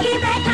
की बैठा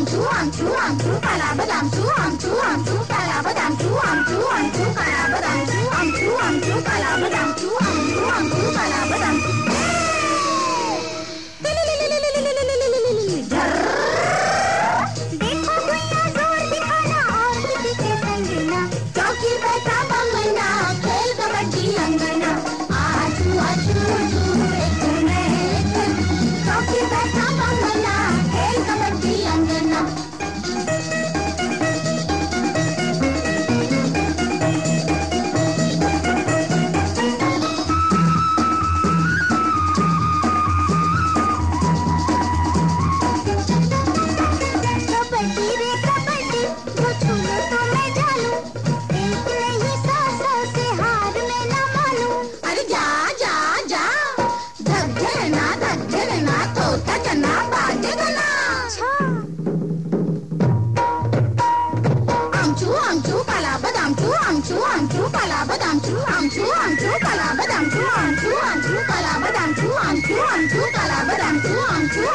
Tuan, tuan, tuan, tuan, tuan, tuan, tuan, tuan, tuan, tuan, tuan, Amchu, Amchu, Palabad, Amchu, Amchu, Amchu, Palabad, Amchu, Amchu, Amchu, Palabad, Amchu, Amchu, Amchu, Palabad, Amchu, Amchu,